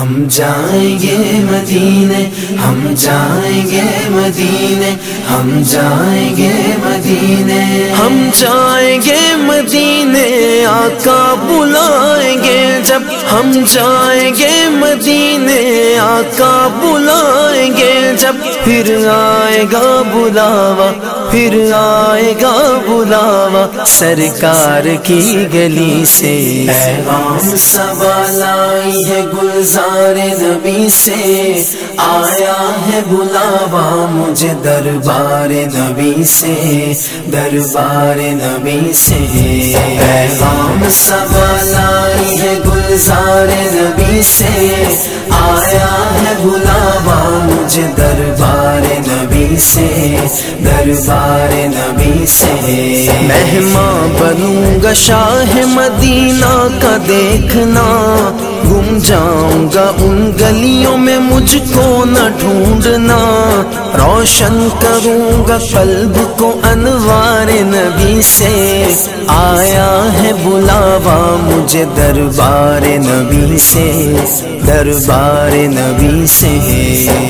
ہم جائیں گے مدینے، ہم جائیں گے مدینے، ہم جائیں گے مدینے۔ ہم جائیں گے مدینے، آقا بلائیں گے جب ہم جائیں گے مدینے، آقا بلائیں گے، جب پھر آئے گا بلاوا، پھر آئے گا بلاوا، سرکار کی گلی سے۔ سوال آئی ہے گلزار نبی سے۔ آیا ہے بلاوا مجھے دربار نبی سے، دربار نبی سے۔ سوال آئی ہے گلزار نبی سے آیا ہے بلاوا مجھے دربار نبی سے، دربار نبی سے۔ مہمان بنوں گا شاہ مدینہ کا دیکھنا، گم جاؤں گا ان گلیوں میں مجھ کو نہ ڈھونڈنا۔ روشن کروں گا قلب کو انوار نبی سے۔ آیا ہے بلاوا مجھے دربار نبی سے۔ دربار نبی سے۔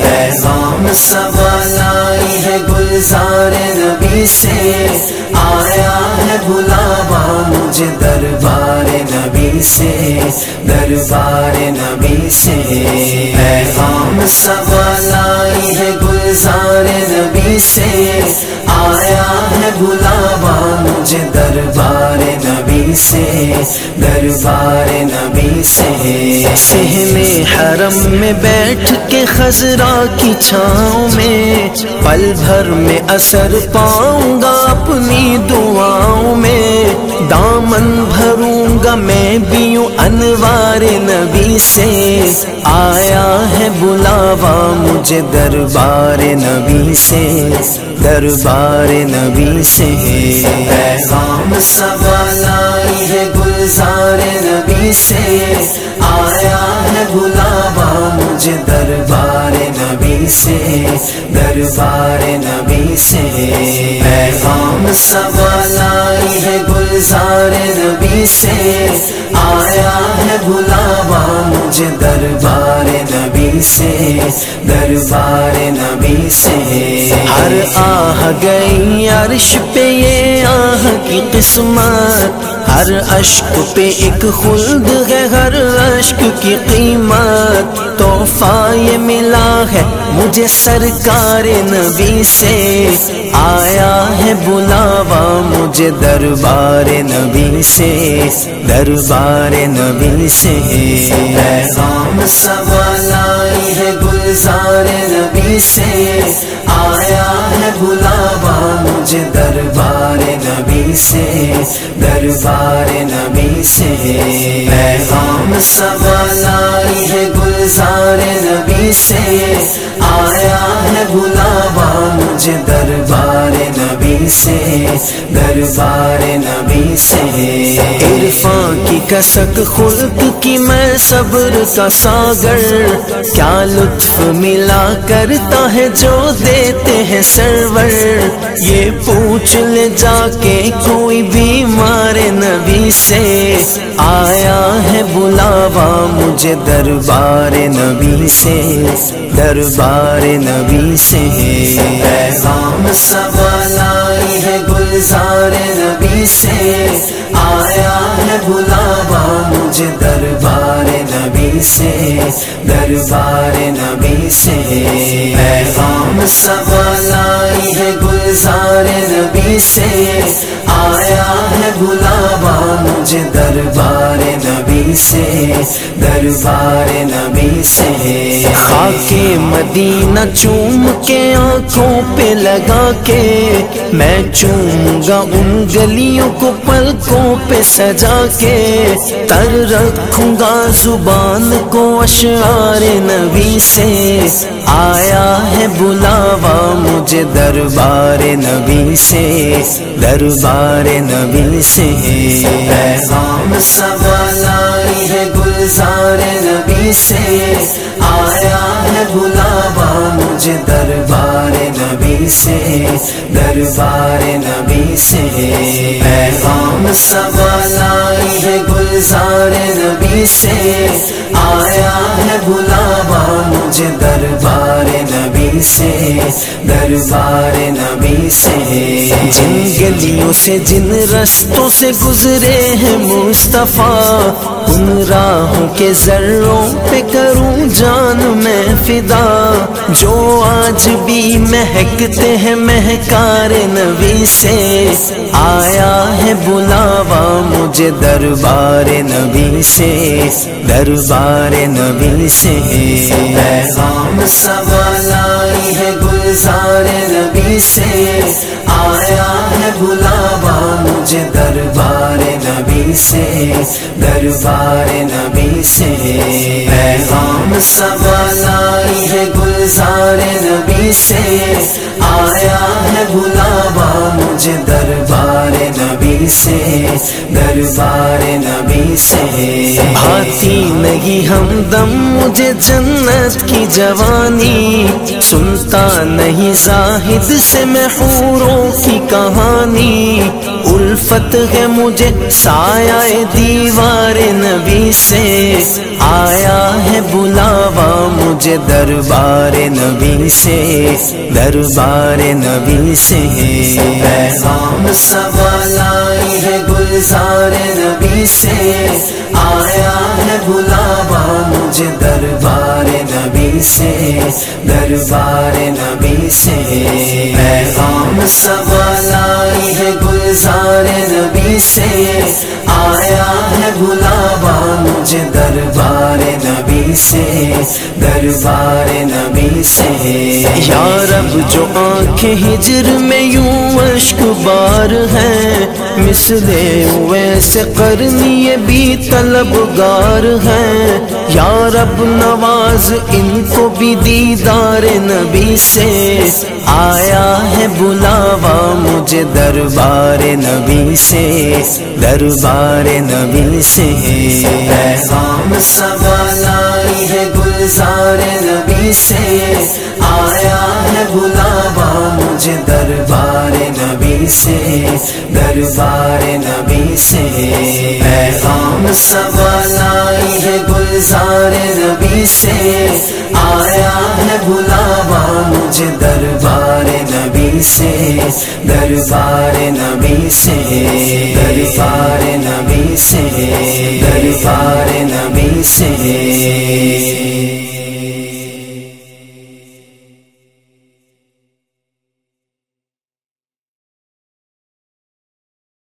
پیغام سوال آئی ہے گلزار نبی سے۔ آیا ہے بلاوا مجھے دربار نبی سے۔ دربار نبی سے۔ پیغام سوال آئی ہے گلزار نبی سے آیا ہے بلاوا مجھے دربار نبی سے، دربار نبی سے۔ سہنے حرم میں بیٹھ کے خزرا کی چھاؤں میں پل بھر میں اثر پاؤں گا اپنی دعاؤں میں۔ دامن بھروں گا میں بھی یوں انوار نبی سے آیا ہے بلاوا مجھے دربار نبی سے، دربار نبی سے۔ پیغام سوال آئی ہے گلزار نبی سے، آیا ہے بلاوا مجھے دربار نبی سے، دربار نبی سے۔ پیغام سوال ہے گلزار نبی سے۔ آیا ہے بلاوا مجھے دربار نبی سے، دربار نبی سے۔ ہر آہ گئی عرش پہ یہ آہ کی قسمت۔ ہر اشک پہ ایک خلد ہے، ہر اشک کی قیمت تحفہ یہ ملا ہے۔ مجھے سرکار نبی سے آیا ہے بلاوا۔ مجھے دربار نبی سے، دربار نبی سے۔ پیغام سوال آئی ہے گلزار نبی سے آیا ہے بلاوا مجھے دربار نبی سے، دربار نبی سے۔ پیغام سوال ہے گلزار نبی سے، آیا ہے بلاوا مجھے دربار نبی سے، دربار نبی سے۔ عرفان کی کسک، خلق کی میں صبر کا ساگر۔ کیا لطف ملا کرتا ہے جو دیتے ہیں سرور؟ یہ پوچھ لے جا کے کوئی بیمار نبی سے۔ آیا ہے بلاوا مجھے دربار نبی سے۔ دربار نبی سے۔ پیغام سوال آئی ہے گلزار نبی سے آیا ہے بلاوا مجھے دربار نبی سے، دربار نبی سے۔ پیغام سوال آئی ہے گلزار نبی سے۔ آیا ہے بلاوا مجھے دربار نبی سے، دربار نبی سے۔ خاک مدینہ چوم کے آنکھوں پہ لگا کے، میں چوم گا ان گلیوں کو پلکوں پہ سجا کے۔ تر رکھوں گا زبان کو اشعار نبی سے آیا ہے بلاوا مجھے دربار نبی سے، دربار نبی سے۔ پیغام سوال آئی ہے گلزار نبی سے، آیا ہے بلاوا مجھے دربار نبی سے، دربار نبی سے۔ پیغام سوال آئی ہے گلزار نبی سے آیا ہے بلاوا مجھے دربار نبی سے، دربار نبی سے۔ جن گلیوں سے جن رستوں سے گزرے ہیں مصطفیٰ ان راہوں کے ذروں پہ کروں جان میں فدا۔ جو آج بھی مہکتے ہیں مہکار نبی سے۔ آیا ہے بلاوا مجھے دربار نبی سے۔ دربار نبی سے۔ پیغام سوال آئی ہے گلزار نبی سے۔ آیا ہے بلاوا مجھے دربار نبی سے، دربار نبی سے۔ پیغام سوال آئی ہے گلزار نبی سے۔ آیا ہے بلاوا مجھے دربار نبی سے، دربار نبی سے۔ آتی نہیں ہم دم، مجھے جنت کی جوانی۔ سنتا نہیں زاہد سے میں حوروں کی کہانی۔ الفت ہے مجھے سائے سایہ دیوار نبی سے؟ آیا ہے بلاوا مجھے دربار نبی سے، دربار نبی سے۔ پیغام سوال آئی ہے گلزار نبی سے آیا ہے بلاوا مجھے دربار نبی سے، دربار نبی سے۔ پیغام سوال آئی ہے گلزار نبی سے، آیا ہے بلاوا مجھے دربار نبی سے، دربار نبی سے۔ یا رب، جو آنکھیں ہجر میں یوں اشک بار ہیں مثل ویسے کرنی بھی طلبگار ہیں یا رب، نواز، ان کو بھی دیدار نبی سے۔ آیا ہے بلاوا مجھے دربار نبی سے، دربار نبی سے۔ پیغام سوالائی ہے گلزار نبی سے۔ آیا ہے بلاوا مجھے دربار نبی سے۔ دربار نبی سے۔ پیغام سوال آئی ہے گلزار نبی سے۔ آیا ہے بلاوا مجھے دربار نبی سے، دربار نبی سے، دربار نبی سے، دربار نبی سے۔